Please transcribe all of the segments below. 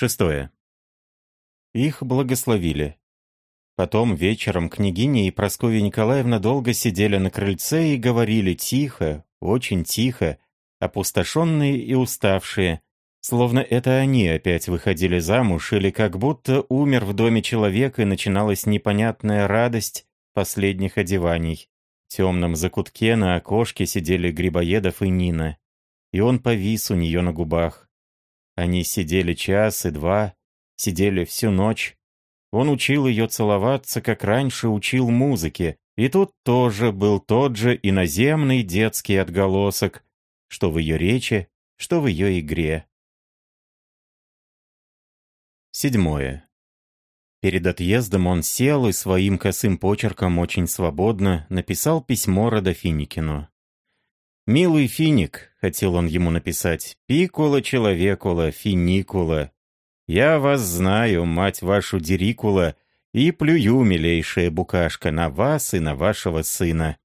Шестое. Их благословили. Потом вечером княгиня и Прасковья Николаевна долго сидели на крыльце и говорили тихо, очень тихо, опустошенные и уставшие, словно это они опять выходили замуж или как будто умер в доме человек и начиналась непонятная радость последних одеваний. В темном закутке на окошке сидели Грибоедов и Нина, и он повис у нее на губах. Они сидели час и два, сидели всю ночь, он учил ее целоваться, как раньше учил музыке, и тут тоже был тот же иноземный детский отголосок, что в ее речи, что в ее игре. Седьмое. Перед отъездом он сел и своим косым почерком очень свободно написал письмо Родофиникину. «Милый финик», — хотел он ему написать, — «пикула человекула, финикула, я вас знаю, мать вашу Дерикула, и плюю, милейшая букашка, на вас и на вашего сына.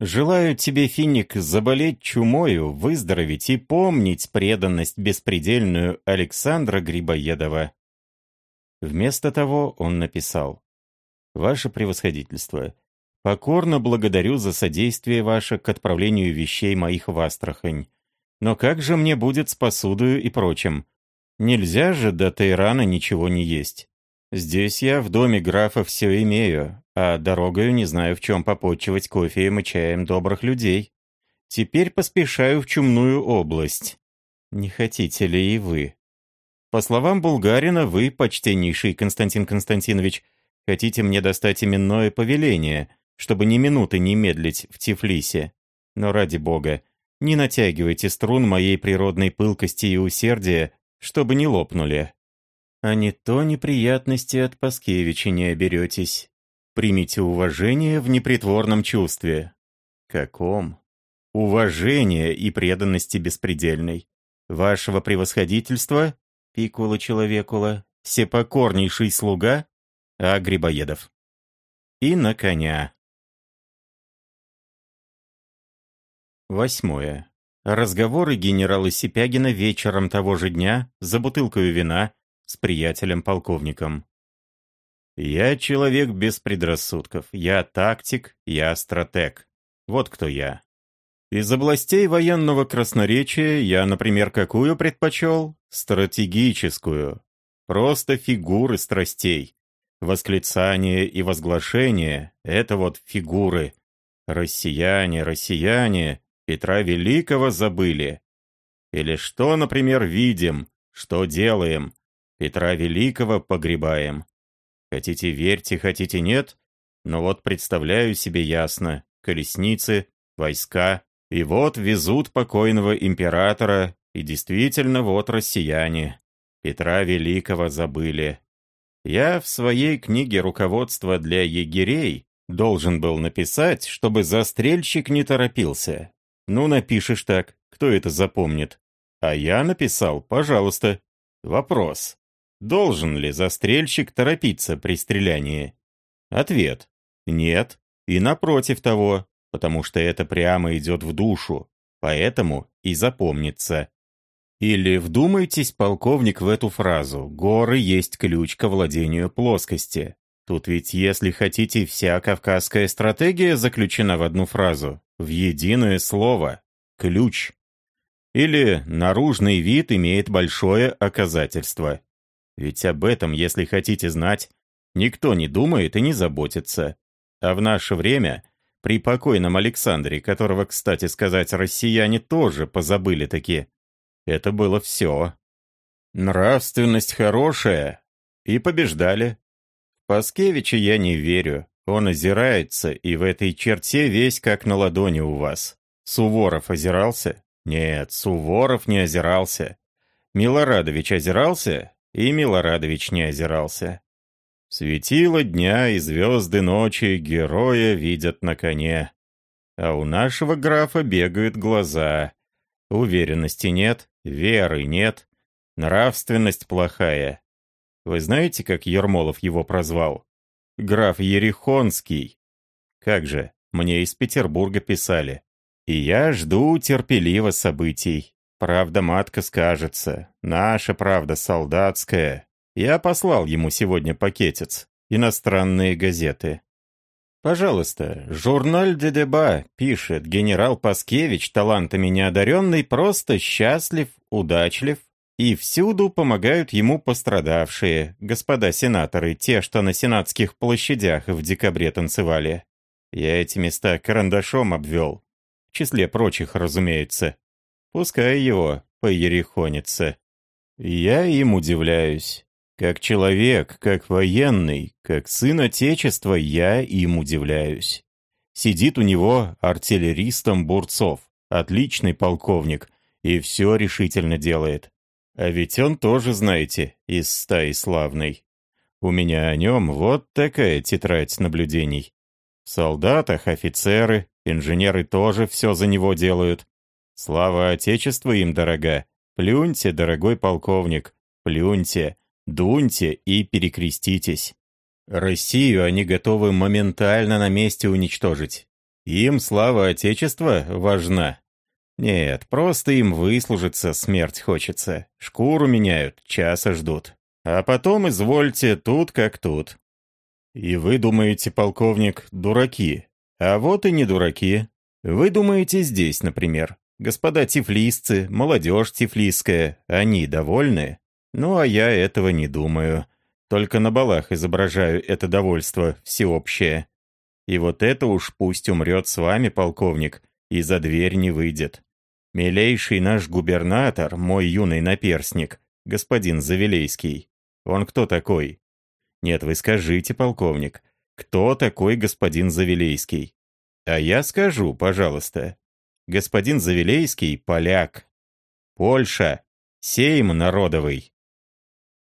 Желаю тебе, Финик, заболеть чумою, выздороветь и помнить преданность беспредельную Александра Грибоедова. Вместо того он написал. «Ваше превосходительство, покорно благодарю за содействие ваше к отправлению вещей моих в Астрахань. Но как же мне будет с посудою и прочим? Нельзя же до Тайрана ничего не есть. Здесь я в доме графа все имею, а дорогою не знаю в чем попотчевать кофеем и чаем добрых людей. Теперь поспешаю в чумную область. Не хотите ли и вы? По словам Булгарина, вы, почтеннейший Константин Константинович, хотите мне достать именное повеление, чтобы ни минуты не медлить в Тифлисе. Но ради бога, не натягивайте струн моей природной пылкости и усердия чтобы не лопнули. А не то неприятности от Паскевича не оберетесь. Примите уважение в непритворном чувстве. Каком? Уважение и преданности беспредельной. Вашего превосходительства, пикула человекула, всепокорнейший слуга, а Грибоедов. И на коня. Восьмое. Разговоры генерала Сипягина вечером того же дня за бутылкой вина с приятелем-полковником. «Я человек без предрассудков. Я тактик, я стратег. Вот кто я. Из областей военного красноречия я, например, какую предпочел? Стратегическую. Просто фигуры страстей. Восклицание и возглашение — это вот фигуры. Россияне, россияне Петра Великого забыли. Или что, например, видим, что делаем? Петра Великого погребаем. Хотите верьте, хотите нет, но вот представляю себе ясно. Колесницы, войска, и вот везут покойного императора, и действительно вот россияне. Петра Великого забыли. Я в своей книге «Руководство для егерей» должен был написать, чтобы застрельщик не торопился, ну, напишешь так, кто это запомнит? А я написал, пожалуйста. Вопрос. Должен ли застрельщик торопиться при стрелянии? Ответ. Нет. И напротив того, потому что это прямо идет в душу. Поэтому и запомнится. Или вдумайтесь, полковник, в эту фразу «Горы есть ключ к владению плоскости». Тут ведь, если хотите, вся кавказская стратегия заключена в одну фразу в единое слово «ключ». Или наружный вид имеет большое оказательство. Ведь об этом, если хотите знать, никто не думает и не заботится. А в наше время, при покойном Александре, которого, кстати сказать, россияне тоже позабыли таки, это было все. Нравственность хорошая. И побеждали. Паскевича я не верю. Он озирается, и в этой черте весь как на ладони у вас. Суворов озирался? Нет, Суворов не озирался. Милорадович озирался, и Милорадович не озирался. Светило дня и звезды ночи героя видят на коне. А у нашего графа бегают глаза. Уверенности нет, веры нет, нравственность плохая. Вы знаете, как Ермолов его прозвал? Граф Ерехонский. Как же, мне из Петербурга писали. И я жду терпеливо событий. Правда матка скажется. Наша правда солдатская. Я послал ему сегодня пакетец. Иностранные газеты. Пожалуйста, журналь «Де Деба» пишет, генерал Паскевич, талантами неодаренный, просто счастлив, удачлив, и всюду помогают ему пострадавшие, господа сенаторы, те, что на сенатских площадях в декабре танцевали. Я эти места карандашом обвел. В числе прочих, разумеется. Пускай его поерехонится. Я им удивляюсь. Как человек, как военный, как сын Отечества, я им удивляюсь. Сидит у него артиллеристом Бурцов, отличный полковник, и все решительно делает. А ведь он тоже, знаете, из стаи славной. У меня о нем вот такая тетрадь наблюдений. В солдатах офицеры, инженеры тоже все за него делают. Слава Отечеству им дорога. Плюньте, дорогой полковник, плюньте, дуньте и перекреститесь. Россию они готовы моментально на месте уничтожить. Им слава Отечества важна. Нет, просто им выслужиться смерть хочется. Шкуру меняют, часа ждут. А потом, извольте, тут как тут. И вы думаете, полковник, дураки. А вот и не дураки. Вы думаете здесь, например. Господа тифлисцы, молодежь тифлисская, они довольны? Ну, а я этого не думаю. Только на балах изображаю это довольство всеобщее. И вот это уж пусть умрет с вами, полковник, и за дверь не выйдет. Милейший наш губернатор, мой юный наперсник, господин Завелейский. Он кто такой? Нет, вы скажите, полковник, кто такой господин Завелейский? А я скажу, пожалуйста. Господин Завелейский — поляк. Польша. Сейм народовый.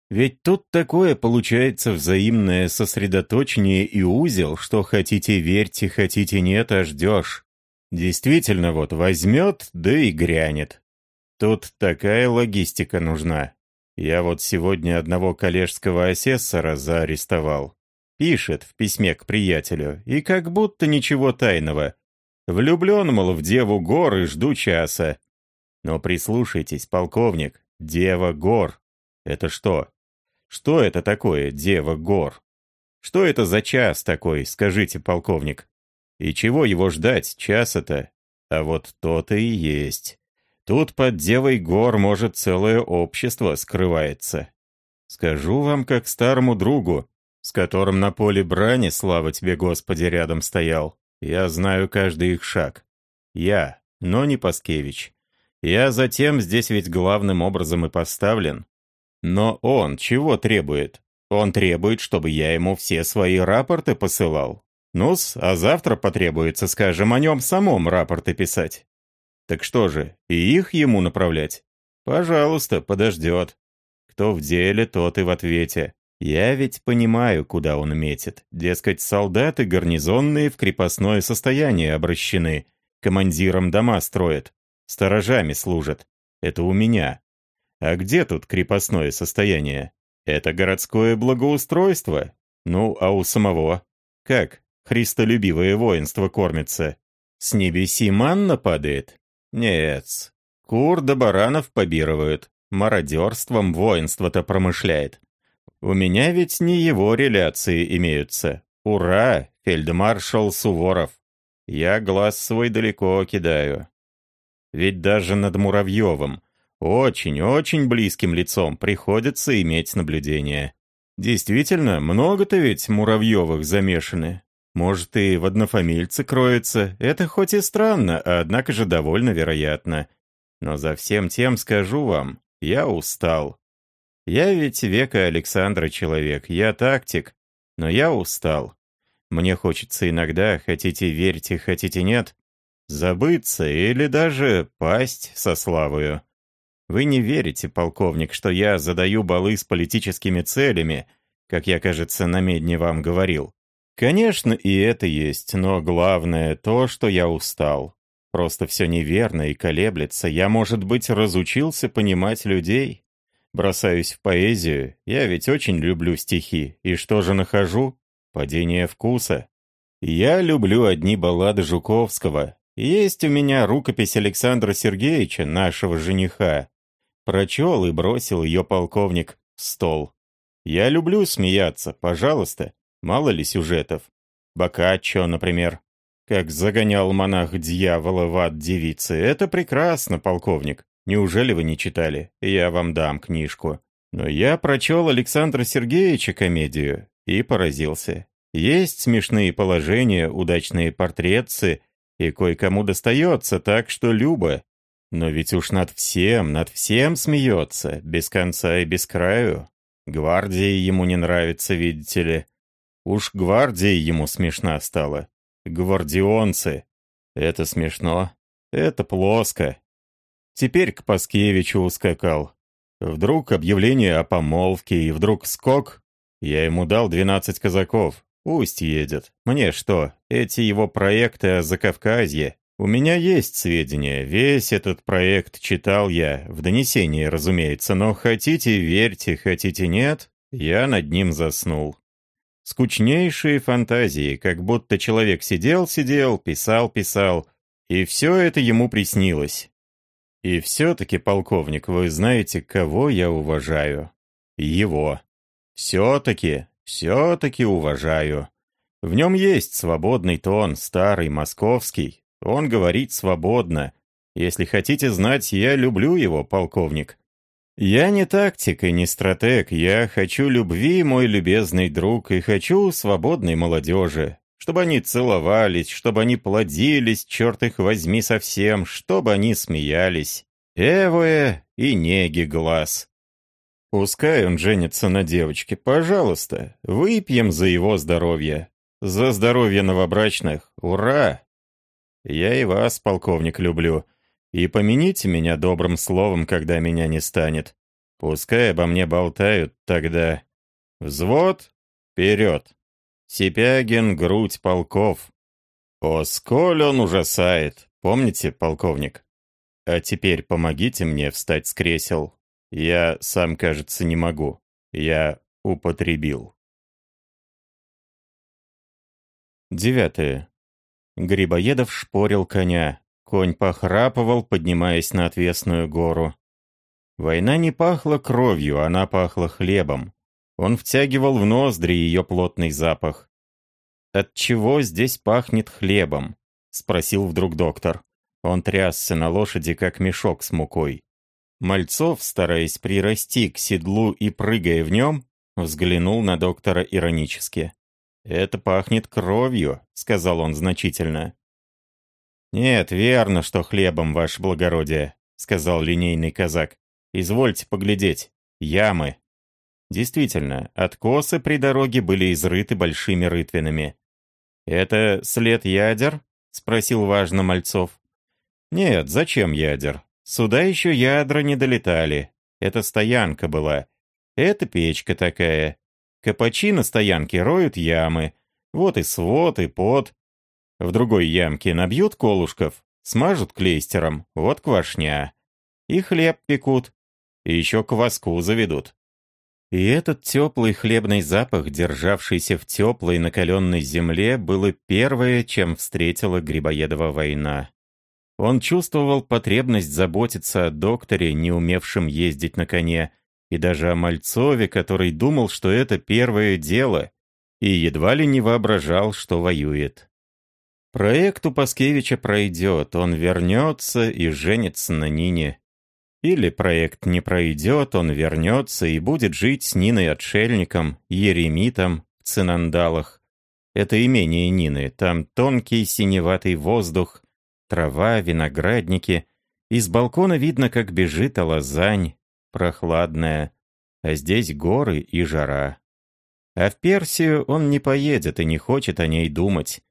Ведь тут такое получается взаимное сосредоточение и узел, что хотите верьте, хотите нет, а ждешь. Действительно, вот возьмет, да и грянет. Тут такая логистика нужна. Я вот сегодня одного коллежского асессора заарестовал. Пишет в письме к приятелю, и как будто ничего тайного. Влюблен, мол, в деву гор и жду часа. Но прислушайтесь, полковник, дева гор. Это что? Что это такое, дева гор? Что это за час такой, скажите, полковник? И чего его ждать, часа-то? А вот то-то и есть. Тут под Девой гор, может, целое общество скрывается. Скажу вам, как старому другу, с которым на поле брани, слава тебе, Господи, рядом стоял. Я знаю каждый их шаг. Я, но не Паскевич. Я затем здесь ведь главным образом и поставлен. Но он чего требует? Он требует, чтобы я ему все свои рапорты посылал. Ну-с, а завтра потребуется, скажем, о нем самом рапорты писать. Так что же, и их ему направлять? Пожалуйста, подождет. Кто в деле, тот и в ответе. Я ведь понимаю, куда он метит. Дескать, солдаты гарнизонные в крепостное состояние обращены. Командиром дома строят. Сторожами служат. Это у меня. А где тут крепостное состояние? Это городское благоустройство? Ну, а у самого? Как? Христолюбивое воинство кормится. С небеси манна падает? Нет. Кур да баранов побирывают. Мародерством воинство-то промышляет. У меня ведь не его реляции имеются. Ура, фельдмаршал Суворов. Я глаз свой далеко кидаю. Ведь даже над Муравьевым, очень-очень близким лицом, приходится иметь наблюдение. Действительно, много-то ведь Муравьевых замешаны. Может, и в однофамильце кроется. Это хоть и странно, а однако же довольно вероятно. Но за всем тем скажу вам, я устал. Я ведь века Александра человек, я тактик, но я устал. Мне хочется иногда, хотите верьте, хотите нет, забыться или даже пасть со славою. Вы не верите, полковник, что я задаю балы с политическими целями, как я, кажется, на медне вам говорил. Конечно, и это есть, но главное то, что я устал. Просто все неверно и колеблется. Я, может быть, разучился понимать людей. Бросаюсь в поэзию. Я ведь очень люблю стихи. И что же нахожу? Падение вкуса. Я люблю одни баллады Жуковского. Есть у меня рукопись Александра Сергеевича, нашего жениха. Прочел и бросил ее полковник в стол. Я люблю смеяться, пожалуйста, мало ли сюжетов. Бокаччо, например. Как загонял монах дьявола в ад девицы. Это прекрасно, полковник. Неужели вы не читали? Я вам дам книжку. Но я прочел Александра Сергеевича комедию и поразился. Есть смешные положения, удачные портретцы, и кое-кому достается так, что любо. Но ведь уж над всем, над всем смеется, без конца и без краю. Гвардия ему не нравится, видите ли. Уж гвардия ему смешна стала. Гвардионцы. Это смешно. Это плоско. Теперь к Паскевичу ускакал. Вдруг объявление о помолвке, и вдруг скок. Я ему дал двенадцать казаков. Пусть едет. Мне что, эти его проекты о Закавказье? У меня есть сведения. Весь этот проект читал я, в донесении, разумеется, но хотите верьте, хотите нет, я над ним заснул. Скучнейшие фантазии, как будто человек сидел-сидел, писал-писал, и все это ему приснилось. И все-таки, полковник, вы знаете, кого я уважаю? Его. Все-таки, все-таки уважаю. В нем есть свободный тон, старый, московский. Он говорит свободно. Если хотите знать, я люблю его, полковник. Я не тактик и не стратег, я хочу любви, мой любезный друг, и хочу свободной молодежи чтобы они целовались, чтобы они плодились, черт их возьми совсем, чтобы они смеялись. Эвое и неги глаз. Пускай он женится на девочке, пожалуйста, выпьем за его здоровье. За здоровье новобрачных, ура! Я и вас, полковник, люблю. И помяните меня добрым словом, когда меня не станет. Пускай обо мне болтают тогда. Взвод, вперед! Сипягин — грудь полков. О, сколь он ужасает! Помните, полковник? А теперь помогите мне встать с кресел. Я сам, кажется, не могу. Я употребил. Девятое. Грибоедов шпорил коня. Конь похрапывал, поднимаясь на отвесную гору. Война не пахла кровью, она пахла хлебом. Он втягивал в ноздри ее плотный запах. «От чего здесь пахнет хлебом?» — спросил вдруг доктор. Он трясся на лошади, как мешок с мукой. Мальцов, стараясь прирасти к седлу и прыгая в нем, взглянул на доктора иронически. «Это пахнет кровью», — сказал он значительно. «Нет, верно, что хлебом, ваше благородие», — сказал линейный казак. «Извольте поглядеть. Ямы». Действительно, откосы при дороге были изрыты большими рытвинами. «Это след ядер?» — спросил важно Мальцов. «Нет, зачем ядер? Сюда еще ядра не долетали. Это стоянка была. Это печка такая. Капачи на стоянке роют ямы. Вот и свод, и пот. В другой ямке набьют колушков, смажут клейстером, вот квашня. И хлеб пекут. И еще кваску заведут. И этот теплый хлебный запах, державшийся в теплой накаленной земле, было первое, чем встретила Грибоедова война. Он чувствовал потребность заботиться о докторе, не умевшем ездить на коне, и даже о Мальцове, который думал, что это первое дело, и едва ли не воображал, что воюет. Проект у Паскевича пройдет, он вернется и женится на Нине. Или проект не пройдет, он вернется и будет жить с Ниной-отшельником, еремитом в Цинандалах. Это имение Нины, там тонкий синеватый воздух, трава, виноградники. Из балкона видно, как бежит Алазань, прохладная, а здесь горы и жара. А в Персию он не поедет и не хочет о ней думать.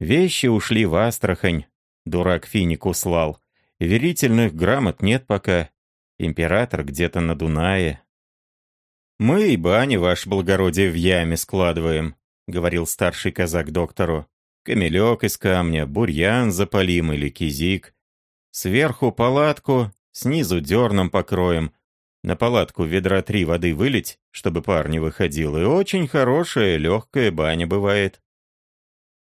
Вещи ушли в Астрахань, дурак Финик услал. Верительных грамот нет пока. Император где-то на Дунае. «Мы и бани, ваше благородие, в яме складываем», — говорил старший казак доктору. «Камелек из камня, бурьян запалим или кизик. Сверху палатку, снизу дерном покроем. На палатку ведра три воды вылить, чтобы пар не выходил, и очень хорошая легкая баня бывает».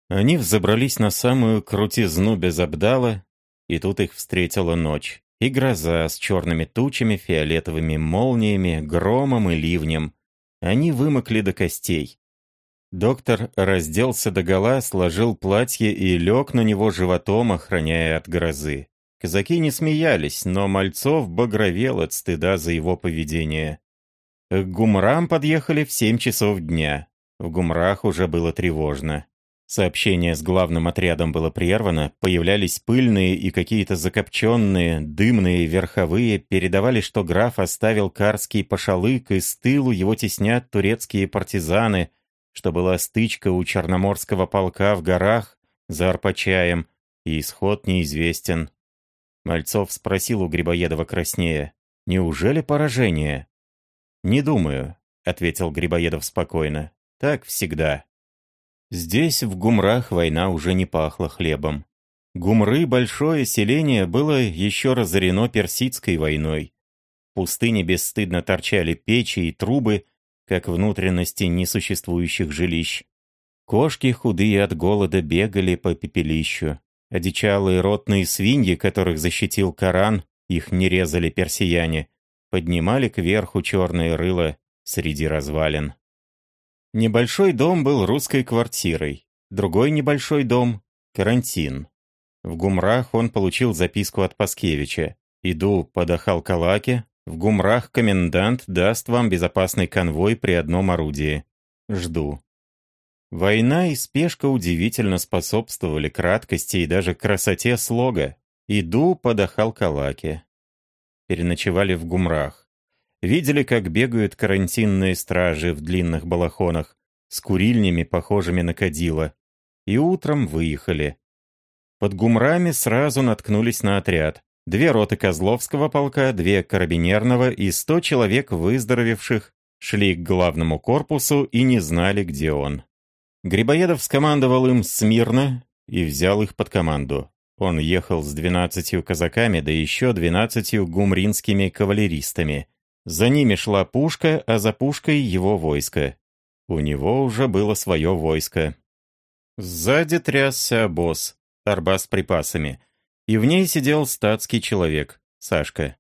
Они взобрались на самую крутизну без обдала, и тут их встретила ночь. И гроза с черными тучами, фиолетовыми молниями, громом и ливнем. Они вымокли до костей. Доктор разделся догола, сложил платье и лег на него животом, охраняя от грозы. Казаки не смеялись, но Мальцов багровел от стыда за его поведение. К Гумрам подъехали в семь часов дня. В Гумрах уже было тревожно. Сообщение с главным отрядом было прервано, появлялись пыльные и какие-то закопченные, дымные верховые, передавали, что граф оставил карский пошалык, и с тылу его теснят турецкие партизаны, что была стычка у Черноморского полка в горах за Арпачаем, и исход неизвестен. Мальцов спросил у Грибоедова краснее, «Неужели поражение?» «Не думаю», — ответил Грибоедов спокойно. «Так всегда». Здесь, в Гумрах, война уже не пахла хлебом. Гумры, большое селение, было еще разорено персидской войной. В пустыне бесстыдно торчали печи и трубы, как внутренности несуществующих жилищ. Кошки, худые от голода, бегали по пепелищу. Одичалые ротные свиньи, которых защитил Коран, их не резали персияне, поднимали кверху черные рыла среди развалин. Небольшой дом был русской квартирой, другой небольшой дом — карантин. В Гумрах он получил записку от Паскевича. «Иду под Ахалкалаке. В Гумрах комендант даст вам безопасный конвой при одном орудии. Жду». Война и спешка удивительно способствовали краткости и даже красоте слога. «Иду под Ахалкалаке». Переночевали в Гумрах. Видели, как бегают карантинные стражи в длинных балахонах с курильнями, похожими на кадила. И утром выехали. Под гумрами сразу наткнулись на отряд. Две роты Козловского полка, две карабинерного и сто человек выздоровевших шли к главному корпусу и не знали, где он. Грибоедов скомандовал им смирно и взял их под команду. Он ехал с двенадцатью казаками, да еще двенадцатью гумринскими кавалеристами. За ними шла пушка, а за пушкой его войско. У него уже было свое войско. Сзади трясся обоз, торба с припасами, и в ней сидел статский человек, Сашка.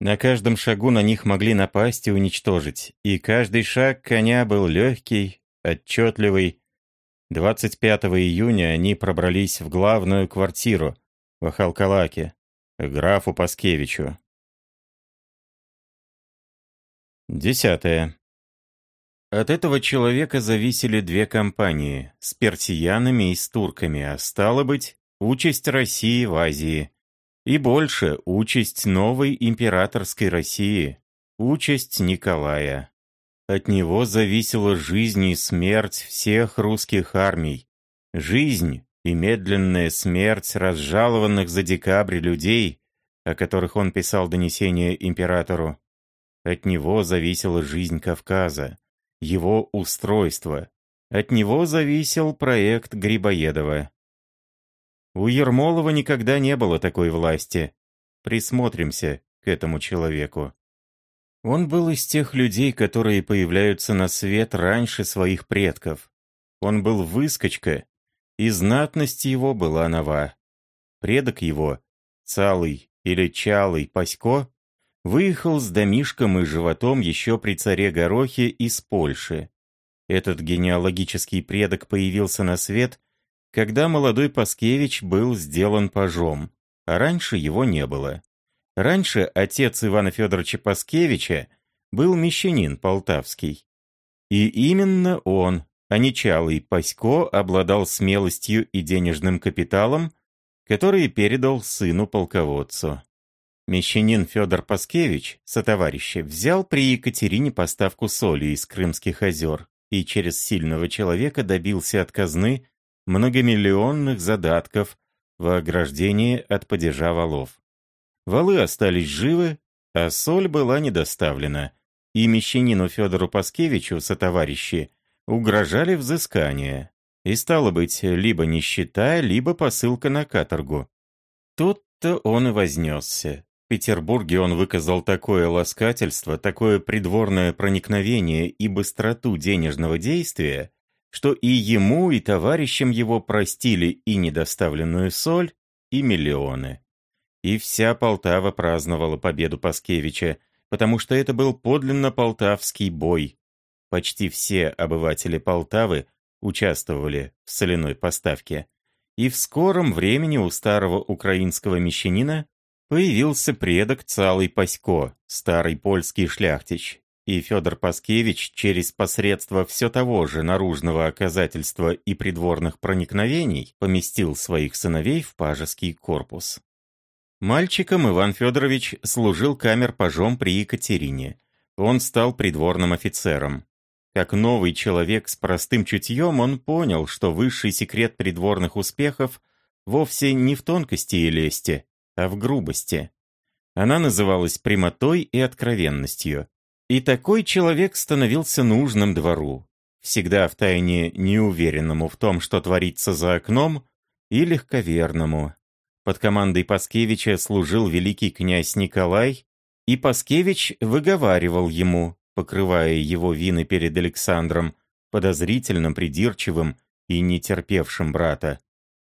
На каждом шагу на них могли напасть и уничтожить, и каждый шаг коня был легкий, отчетливый. 25 июня они пробрались в главную квартиру в Ахалкалаке, графу Паскевичу. Десятое. От этого человека зависели две компании, с персиянами и с турками, а стало быть, участь России в Азии. И больше, участь новой императорской России, участь Николая. От него зависела жизнь и смерть всех русских армий. Жизнь и медленная смерть разжалованных за декабрь людей, о которых он писал донесение императору. От него зависела жизнь Кавказа, его устройство. От него зависел проект Грибоедова. У Ермолова никогда не было такой власти. Присмотримся к этому человеку. Он был из тех людей, которые появляются на свет раньше своих предков. Он был выскочка, и знатность его была нова. Предок его, Цалый или Чалый Пасько, выехал с домишком и животом еще при царе Горохе из Польши. Этот генеалогический предок появился на свет, когда молодой Паскевич был сделан пажом, а раньше его не было. Раньше отец Ивана Федоровича Паскевича был мещанин полтавский. И именно он, а не Чалый Пасько, обладал смелостью и денежным капиталом, который передал сыну-полководцу. Мещанин Федор Паскевич, сотоварищи, взял при Екатерине поставку соли из Крымских озер и через сильного человека добился от казны многомиллионных задатков в ограждении от падежа валов. Валы остались живы, а соль была не доставлена, и мещанину Федору Паскевичу сотоварищи угрожали взыскание. И стало быть, либо нищета, либо посылка на каторгу. Тут-то он и вознесся. Петербурге он выказал такое ласкательство, такое придворное проникновение и быстроту денежного действия, что и ему, и товарищам его простили и недоставленную соль, и миллионы. И вся Полтава праздновала победу Паскевича, потому что это был подлинно полтавский бой. Почти все обыватели Полтавы участвовали в соляной поставке. И в скором времени у старого украинского мещанина появился предок Цалый Пасько, старый польский шляхтич, и Федор Паскевич через посредство все того же наружного оказательства и придворных проникновений поместил своих сыновей в пажеский корпус. Мальчиком Иван Федорович служил камер-пажом при Екатерине. Он стал придворным офицером. Как новый человек с простым чутьем, он понял, что высший секрет придворных успехов вовсе не в тонкости и лести, а в грубости. Она называлась прямотой и откровенностью. И такой человек становился нужным двору, всегда втайне неуверенному в том, что творится за окном, и легковерному. Под командой Паскевича служил великий князь Николай, и Паскевич выговаривал ему, покрывая его вины перед Александром, подозрительным, придирчивым и нетерпевшим брата.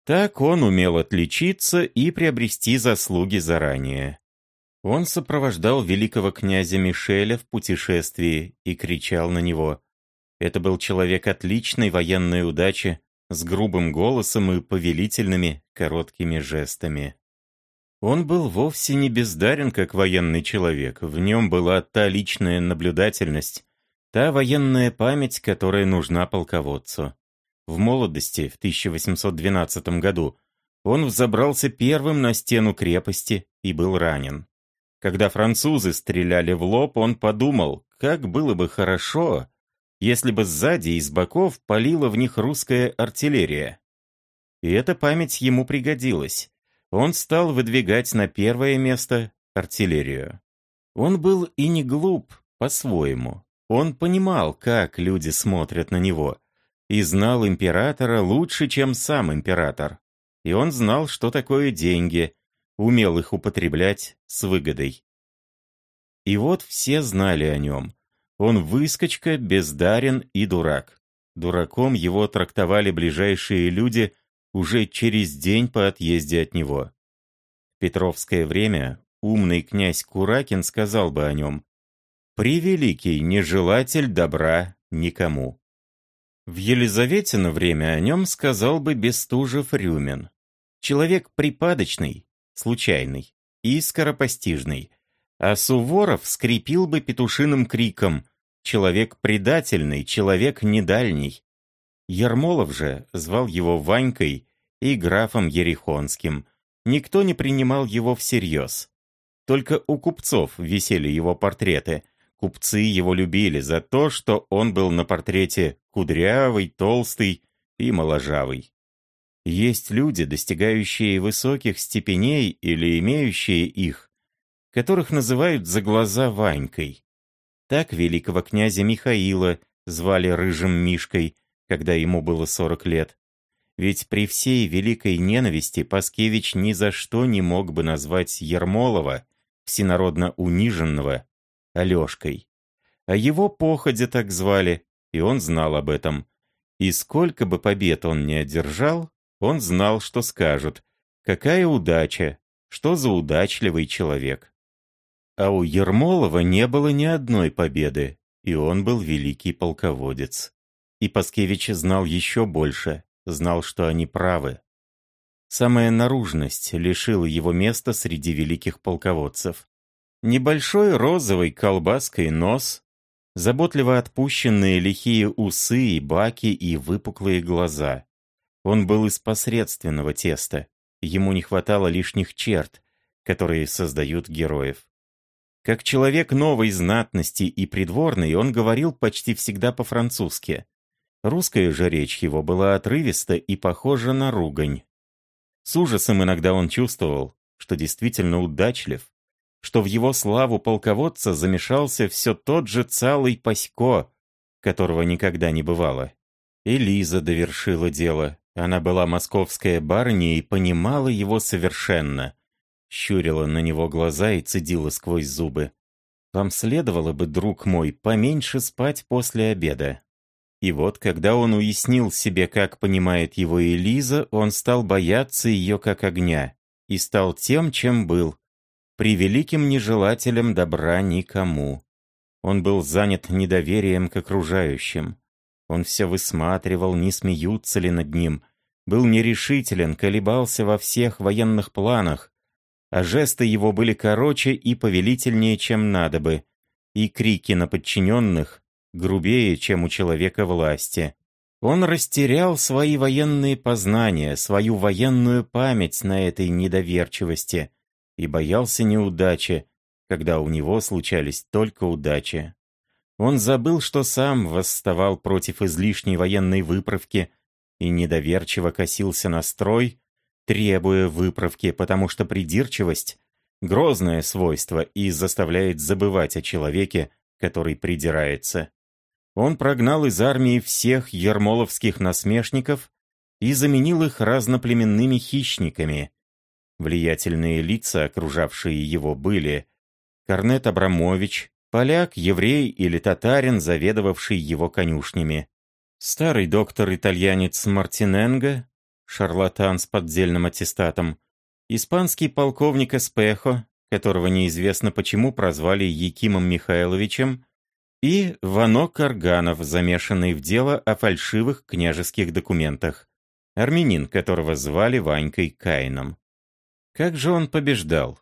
Так он умел отличиться и приобрести заслуги заранее. Он сопровождал великого князя Мишеля в путешествии и кричал на него. Это был человек отличной военной удачи, с грубым голосом и повелительными короткими жестами. Он был вовсе не бездарен, как военный человек. В нем была та личная наблюдательность, та военная память, которая нужна полководцу. В молодости, в 1812 году, он взобрался первым на стену крепости и был ранен. Когда французы стреляли в лоб, он подумал, как было бы хорошо, если бы сзади и с боков палила в них русская артиллерия. И эта память ему пригодилась. Он стал выдвигать на первое место артиллерию. Он был и не глуп по-своему. Он понимал, как люди смотрят на него, и знал императора лучше, чем сам император. И он знал, что такое деньги, умел их употреблять с выгодой. И вот все знали о нем. Он выскочка, бездарен и дурак. Дураком его трактовали ближайшие люди уже через день по отъезде от него. В Петровское время умный князь Куракин сказал бы о нем «Превеликий нежелатель добра никому». В Елизаветино время о нем сказал бы Бестужев-Рюмин. Человек припадочный, случайный и скоропостижный. А Суворов скрипил бы петушиным криком «Человек предательный, человек недальний». Ермолов же звал его Ванькой и графом Ерехонским. Никто не принимал его всерьез. Только у купцов висели его портреты. Купцы его любили за то, что он был на портрете кудрявый, толстый и моложавый. Есть люди, достигающие высоких степеней или имеющие их, которых называют за глаза Ванькой. Так великого князя Михаила звали Рыжим Мишкой, когда ему было 40 лет. Ведь при всей великой ненависти Паскевич ни за что не мог бы назвать Ермолова, всенародно униженного, Алешкой. А его походя так звали, и он знал об этом. И сколько бы побед он не одержал, он знал, что скажут. Какая удача! Что за удачливый человек! А у Ермолова не было ни одной победы, и он был великий полководец. И Паскевич знал еще больше, знал, что они правы. Самая наружность лишила его места среди великих полководцев. Небольшой розовый колбаской нос, заботливо отпущенные лихие усы и баки и выпуклые глаза. Он был из посредственного теста. Ему не хватало лишних черт, которые создают героев. Как человек новой знатности и придворный, он говорил почти всегда по-французски. Русская же речь его была отрывиста и похожа на ругань. С ужасом иногда он чувствовал, что действительно удачлив, что в его славу полководца замешался все тот же целый Пасько, которого никогда не бывало. Элиза довершила дело, она была московская барыня и понимала его совершенно. Щурила на него глаза и цедила сквозь зубы. «Вам следовало бы, друг мой, поменьше спать после обеда. И вот, когда он уяснил себе, как понимает его Элиза, он стал бояться ее как огня и стал тем, чем был, превеликим нежелателем добра никому. Он был занят недоверием к окружающим. Он все высматривал, не смеются ли над ним, был нерешителен, колебался во всех военных планах, а жесты его были короче и повелительнее, чем надо бы, и крики на подчиненных грубее, чем у человека власти. Он растерял свои военные познания, свою военную память на этой недоверчивости и боялся неудачи, когда у него случались только удачи. Он забыл, что сам восставал против излишней военной выправки и недоверчиво косился на строй, требуя выправки, потому что придирчивость — грозное свойство и заставляет забывать о человеке, который придирается. Он прогнал из армии всех ермоловских насмешников и заменил их разноплеменными хищниками. Влиятельные лица, окружавшие его, были Корнет Абрамович, поляк, еврей или татарин, заведовавший его конюшнями, старый доктор-итальянец Мартиненго, шарлатан с поддельным аттестатом, испанский полковник Эспехо, которого неизвестно почему прозвали Якимом Михайловичем, и Вано Карганов, замешанный в дело о фальшивых княжеских документах, армянин, которого звали Ванькой Каином. Как же он побеждал?